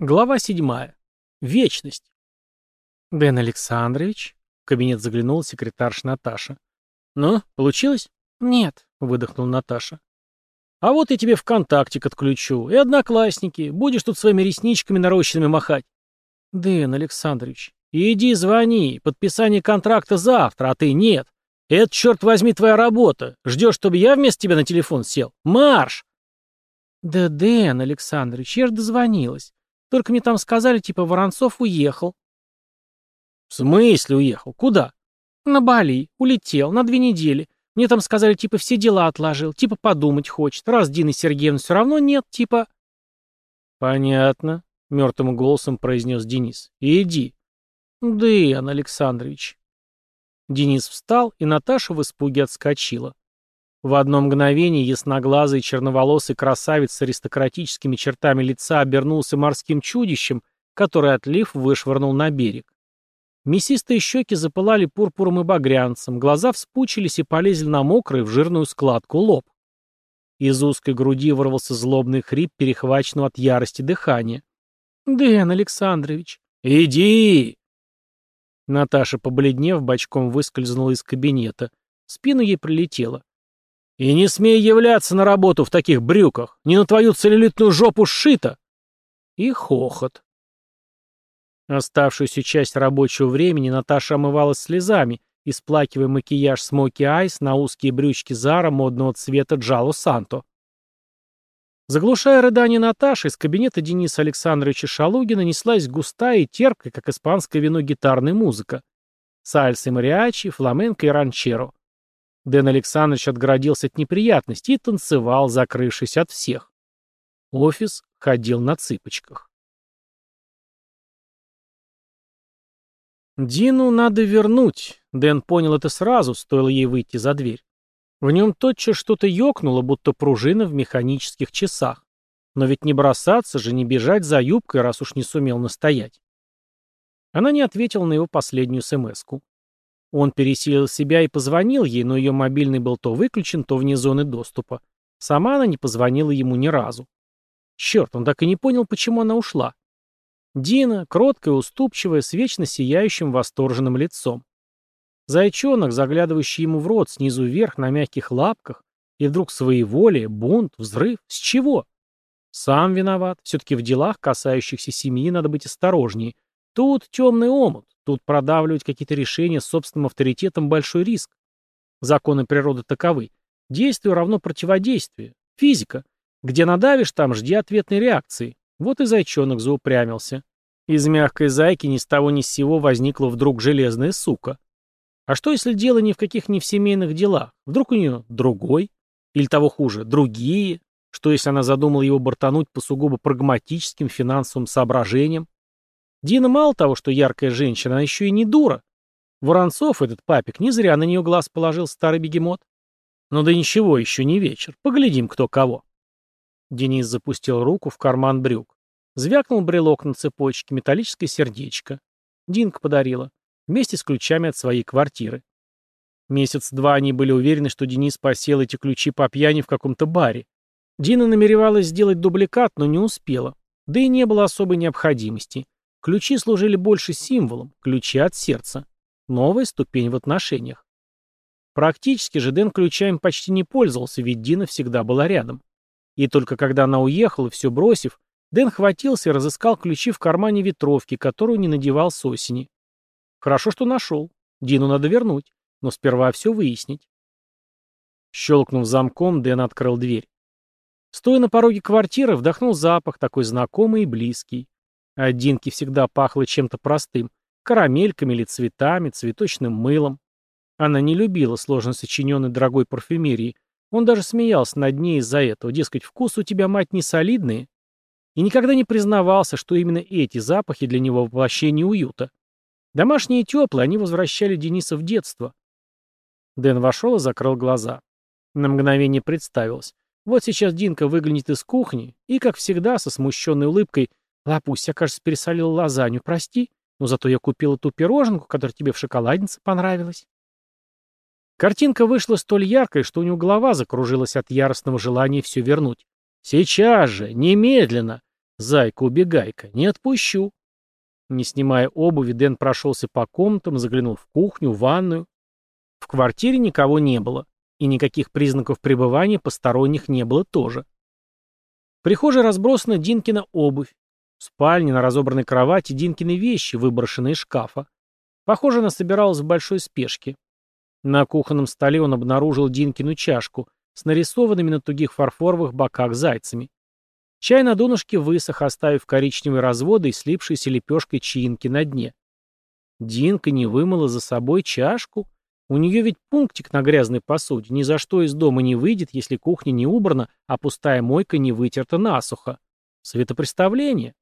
Глава 7. Вечность. Дэн Александрович, в кабинет заглянула секретарша Наташа. Ну, получилось? Нет, выдохнул Наташа. А вот я тебе ВКонтактик отключу, и одноклассники, будешь тут своими ресничками нарощенными махать. Дэн Александрович, иди звони, подписание контракта завтра, а ты нет. Это, черт возьми, твоя работа. Ждешь, чтобы я вместо тебя на телефон сел? Марш! Да, Дэн Александрович, я же дозвонилась. Только мне там сказали, типа, Воронцов уехал. В смысле уехал? Куда? На Бали. Улетел. На две недели. Мне там сказали, типа, все дела отложил. Типа, подумать хочет. Раз Дины Сергеевны все равно нет, типа... Понятно, мертвым голосом произнес Денис. Иди. Да, Иоанн Александрович. Денис встал, и Наташа в испуге отскочила. В одно мгновение ясноглазый черноволосый красавец с аристократическими чертами лица обернулся морским чудищем, которое отлив вышвырнул на берег. Мясистые щеки запылали пурпуром и багрянцем, глаза вспучились и полезли на мокрый в жирную складку лоб. Из узкой груди вырвался злобный хрип, перехваченный от ярости дыхания. «Дэн Александрович!» «Иди!» Наташа, побледнев, бочком выскользнула из кабинета. В спину ей прилетело. И не смей являться на работу в таких брюках. Не на твою целлюлитную жопу сшито. И хохот. Оставшуюся часть рабочего времени Наташа омывалась слезами, исплакивая макияж Смоки Айс на узкие брючки Зара модного цвета Джало Санто. Заглушая рыдание Наташи, из кабинета Дениса Александровича Шалугина неслась густая и терпкая, как испанское вино, гитарная музыка. Сальсы мариачи, фламенко и ранчеро. Дэн Александрович отгородился от неприятностей и танцевал, закрывшись от всех. Офис ходил на цыпочках. Дину надо вернуть. Дэн понял это сразу, стоило ей выйти за дверь. В нем тотчас что-то ёкнуло, будто пружина в механических часах. Но ведь не бросаться же, не бежать за юбкой, раз уж не сумел настоять. Она не ответила на его последнюю смс -ку. Он пересилил себя и позвонил ей, но ее мобильный был то выключен, то вне зоны доступа. Сама она не позвонила ему ни разу. Черт, он так и не понял, почему она ушла. Дина, кроткая, уступчивая, с вечно сияющим восторженным лицом. Зайчонок, заглядывающий ему в рот снизу вверх на мягких лапках, и вдруг своеволие, бунт, взрыв. С чего? Сам виноват. Все-таки в делах, касающихся семьи, надо быть осторожнее. Тут темный омут. Тут продавливать какие-то решения с собственным авторитетом – большой риск. Законы природы таковы. Действие равно противодействию. Физика. Где надавишь, там жди ответной реакции. Вот и зайчонок заупрямился. Из мягкой зайки ни с того ни с сего возникла вдруг железная сука. А что, если дело ни в каких не в семейных делах? Вдруг у нее другой? Или того хуже, другие? Что, если она задумала его бортануть по сугубо прагматическим финансовым соображениям? Дина мало того, что яркая женщина, она еще и не дура. Воронцов, этот папик, не зря на нее глаз положил старый бегемот. Ну да ничего, еще не вечер. Поглядим, кто кого. Денис запустил руку в карман брюк. Звякнул брелок на цепочке, металлическое сердечко. Динка подарила. Вместе с ключами от своей квартиры. Месяц-два они были уверены, что Денис посел эти ключи по пьяни в каком-то баре. Дина намеревалась сделать дубликат, но не успела. Да и не было особой необходимости. Ключи служили больше символом, ключи от сердца. Новая ступень в отношениях. Практически же Дэн ключами почти не пользовался, ведь Дина всегда была рядом. И только когда она уехала, все бросив, Дэн хватился и разыскал ключи в кармане ветровки, которую не надевал с осени. Хорошо, что нашел. Дину надо вернуть, но сперва все выяснить. Щелкнув замком, Дэн открыл дверь. Стоя на пороге квартиры, вдохнул запах, такой знакомый и близкий. От Динки всегда пахло чем-то простым – карамельками или цветами, цветочным мылом. Она не любила сложно сочиненной дорогой парфюмерии. Он даже смеялся над ней из-за этого. Дескать, вкус у тебя, мать, не солидные. И никогда не признавался, что именно эти запахи для него воплощение уюта. Домашние и теплые, они возвращали Дениса в детство. Дэн вошел и закрыл глаза. На мгновение представилось. Вот сейчас Динка выглянет из кухни и, как всегда, со смущенной улыбкой Лапусь, я, кажется, пересолил лазанью, прости, но зато я купила ту пироженку, которая тебе в шоколаднице понравилась. Картинка вышла столь яркой, что у него голова закружилась от яростного желания все вернуть. «Сейчас же! Немедленно! Зайка, убегай-ка! Не отпущу!» Не снимая обуви, Дэн прошелся по комнатам, заглянул в кухню, в ванную. В квартире никого не было, и никаких признаков пребывания посторонних не было тоже. В прихожей разбросана Динкина обувь, в спальне, на разобранной кровати, Динкины вещи, выброшенные из шкафа. Похоже, она собиралась в большой спешке. На кухонном столе он обнаружил Динкину чашку с нарисованными на тугих фарфоровых боках зайцами. Чай на донышке высох, оставив коричневые разводы и слипшиеся лепешкой чаинки на дне. Динка не вымыла за собой чашку? У нее ведь пунктик на грязной посуде, ни за что из дома не выйдет, если кухня не убрана, а пустая мойка не вытерта насухо. Светопреставление.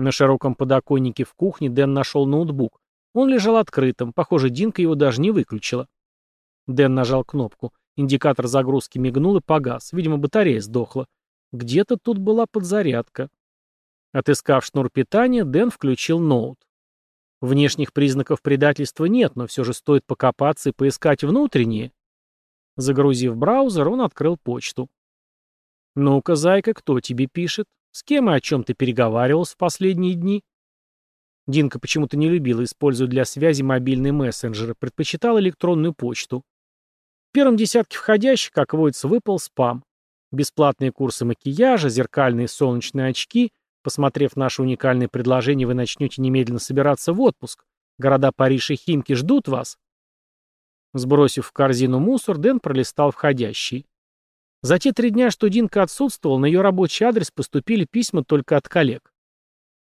На широком подоконнике в кухне Дэн нашел ноутбук. Он лежал открытым, похоже, Динка его даже не выключила. Дэн нажал кнопку. Индикатор загрузки мигнул и погас. Видимо, батарея сдохла. Где-то тут была подзарядка. Отыскав шнур питания, Дэн включил ноут. Внешних признаков предательства нет, но все же стоит покопаться и поискать внутренние. Загрузив браузер, он открыл почту. «Ну-ка, зайка, кто тебе пишет?» С кем и о чем ты переговаривался в последние дни? Динка почему-то не любила использовать для связи мобильные мессенджеры, предпочитала электронную почту. В первом десятке входящих, как водится, выпал спам. Бесплатные курсы макияжа, зеркальные солнечные очки. Посмотрев наше уникальное предложение, вы начнете немедленно собираться в отпуск. Города Париж и Химки ждут вас. Сбросив в корзину мусор, Дэн пролистал входящий. За те три дня, что Динка отсутствовал, на ее рабочий адрес поступили письма только от коллег.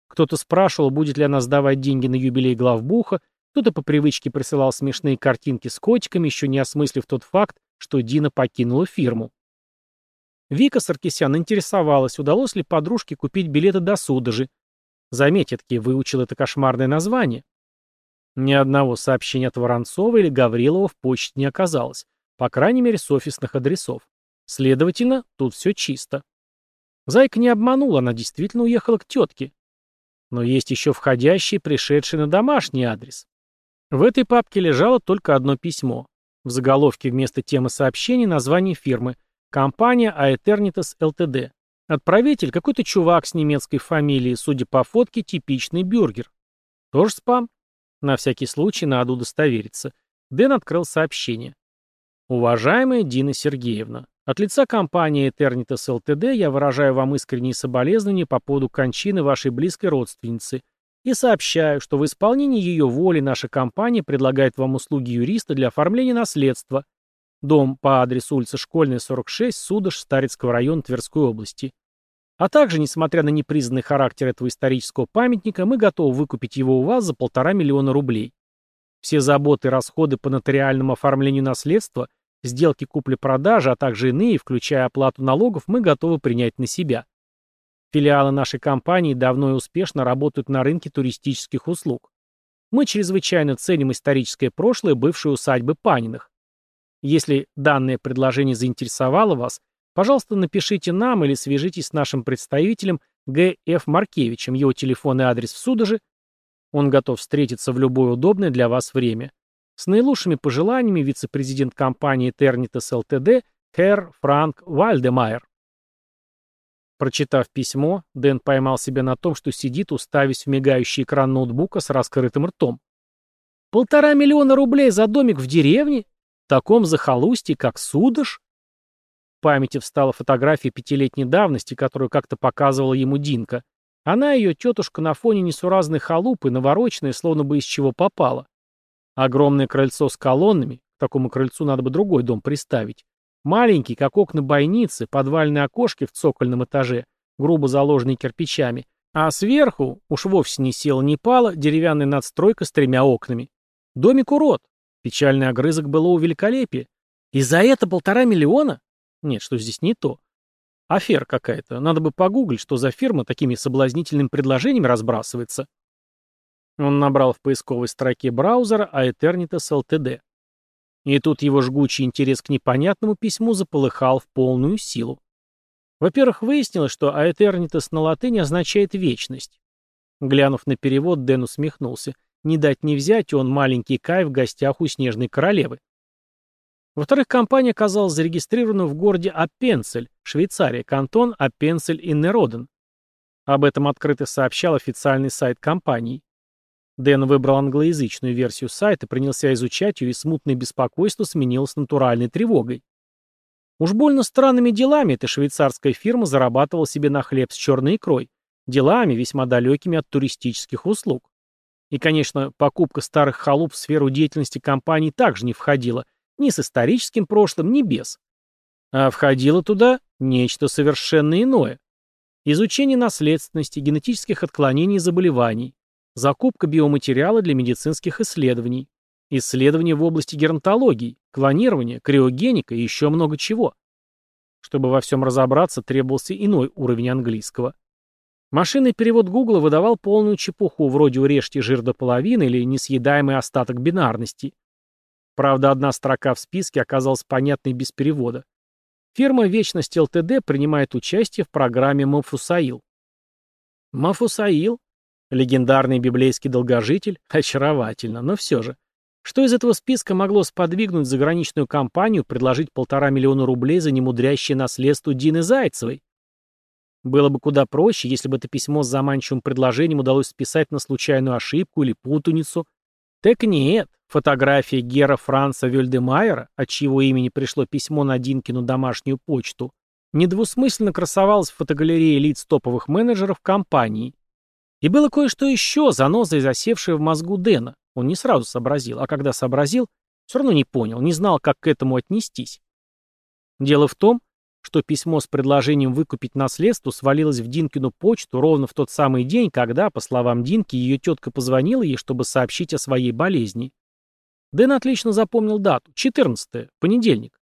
Кто-то спрашивал, будет ли она сдавать деньги на юбилей главбуха, кто-то по привычке присылал смешные картинки с котиками, еще не осмыслив тот факт, что Дина покинула фирму. Вика Саркисян интересовалась, удалось ли подружке купить билеты до Судожи. Заметь, таки выучил это кошмарное название. Ни одного сообщения от Воронцова или Гаврилова в почте не оказалось, по крайней мере, с офисных адресов. Следовательно, тут все чисто. Зайка не обманула, она действительно уехала к тетке. Но есть еще входящие, пришедшие на домашний адрес. В этой папке лежало только одно письмо. В заголовке вместо темы сообщений название фирмы «Компания Aeternitas ЛТД». Отправитель – какой-то чувак с немецкой фамилией, судя по фотке, типичный бюргер. Тоже спам? На всякий случай надо удостовериться. Дэн открыл сообщение. «Уважаемая Дина Сергеевна, от лица компании Eternitas Ltd я выражаю вам искренние соболезнования по поводу кончины вашей близкой родственницы и сообщаю, что в исполнении ее воли наша компания предлагает вам услуги юриста для оформления наследства. Дом по адресу улица Школьная, 46, Судож, Старицкого района Тверской области. А также, несмотря на непризнанный характер этого исторического памятника, мы готовы выкупить его у вас за полтора миллиона рублей. Все заботы и расходы по нотариальному оформлению наследства – Сделки купли-продажи, а также иные, включая оплату налогов, мы готовы принять на себя. Филиалы нашей компании давно и успешно работают на рынке туристических услуг. Мы чрезвычайно ценим историческое прошлое бывшей усадьбы Паниных. Если данное предложение заинтересовало вас, пожалуйста, напишите нам или свяжитесь с нашим представителем Г.Ф. Маркевичем, его телефон и адрес в Судоже. Он готов встретиться в любое удобное для вас время. С наилучшими пожеланиями вице-президент компании Тернитас ЛТД Хэр Франк Вальдемайер. Прочитав письмо, Дэн поймал себя на том, что сидит, уставясь в мигающий экран ноутбука с раскрытым ртом. Полтора миллиона рублей за домик в деревне? В таком захолустье, как Судыш? В памяти встала фотография пятилетней давности, которую как-то показывала ему Динка. Она и ее тетушка на фоне несуразной халупы, навороченная, словно бы из чего попала. Огромное крыльцо с колоннами, к такому крыльцу надо бы другой дом приставить. Маленький, как окна бойницы, подвальные окошки в цокольном этаже, грубо заложенные кирпичами, а сверху, уж вовсе не села, не пала, деревянная надстройка с тремя окнами. Домик урод. Печальный огрызок было у великолепия. И за это полтора миллиона? Нет, что здесь не то. Афер какая-то. Надо бы погуглить, что за фирма такими соблазнительными предложениями разбрасывается. Он набрал в поисковой строке браузера Аэтернитас ЛТД, И тут его жгучий интерес к непонятному письму заполыхал в полную силу. Во-первых, выяснилось, что Аэтернитас на латыни означает «вечность». Глянув на перевод, Дэн усмехнулся. Не дать не взять, он маленький кай в гостях у Снежной Королевы. Во-вторых, компания оказалась зарегистрирована в городе Аппенцель, Швейцария, кантон Аппенцель и Нероден. Об этом открыто сообщал официальный сайт компании. Дэн выбрал англоязычную версию сайта, принялся изучать ее, и смутное беспокойство сменилось натуральной тревогой. Уж больно странными делами эта швейцарская фирма зарабатывала себе на хлеб с черной икрой, делами, весьма далекими от туристических услуг. И, конечно, покупка старых халуп в сферу деятельности компании также не входила, ни с историческим прошлым, ни без. А входило туда нечто совершенно иное. Изучение наследственности, генетических отклонений и заболеваний, закупка биоматериала для медицинских исследований, исследования в области геронтологии, клонирования, криогеника и еще много чего. Чтобы во всем разобраться, требовался иной уровень английского. Машинный перевод Гугла выдавал полную чепуху, вроде «урежьте жир до половины» или «несъедаемый остаток бинарности». Правда, одна строка в списке оказалась понятной без перевода. Фирма «Вечность ЛТД» принимает участие в программе «Мафусаил». «Мафусаил» Легендарный библейский долгожитель? Очаровательно, но все же. Что из этого списка могло сподвигнуть заграничную компанию предложить полтора миллиона рублей за немудрящее наследство Дины Зайцевой? Было бы куда проще, если бы это письмо с заманчивым предложением удалось списать на случайную ошибку или путаницу. Так нет, фотография Гера Франца Вельдемайера, от чьего имени пришло письмо на Динкину домашнюю почту, недвусмысленно красовалась в фотогалерее лиц топовых менеджеров компании. И было кое-что еще, занозой засевшее в мозгу Дэна. Он не сразу сообразил, а когда сообразил, все равно не понял, не знал, как к этому отнестись. Дело в том, что письмо с предложением выкупить наследство свалилось в Динкину почту ровно в тот самый день, когда, по словам Динки, ее тетка позвонила ей, чтобы сообщить о своей болезни. Дэн отлично запомнил дату — 14 понедельник.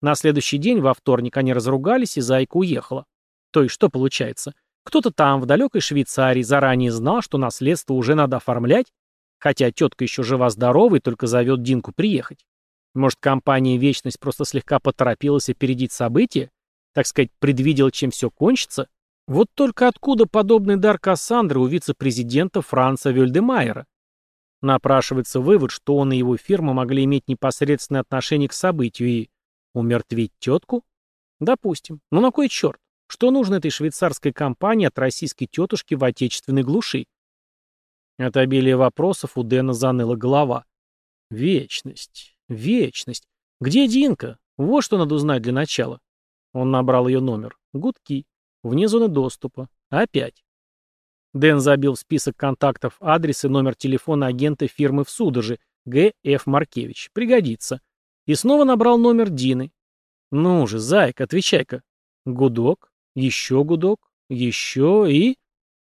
На следующий день, во вторник, они разругались, и Зайка уехала. То есть что получается? Кто-то там, в далекой Швейцарии, заранее знал, что наследство уже надо оформлять, хотя тетка еще жива-здорова и только зовет Динку приехать. Может, компания «Вечность» просто слегка поторопилась опередить события, так сказать, предвидел, чем все кончится? Вот только откуда подобный дар Кассандры у вице-президента Франца Вельдемайера? Напрашивается вывод, что он и его фирма могли иметь непосредственное отношение к событию и умертвить тетку? Допустим. Но на кой черт? Что нужно этой швейцарской компании от российской тетушки в отечественной глуши? От обилия вопросов у Дэна заныла голова. Вечность. Вечность. Где Динка? Вот что надо узнать для начала. Он набрал ее номер. Гудки. Вне зоны доступа. Опять. Дэн забил в список контактов адрес и номер телефона агента фирмы в Судоже, Г.Ф. Маркевич. Пригодится. И снова набрал номер Дины. «Ну же, зайка, отвечай-ка». Гудок. Еще гудок, еще и...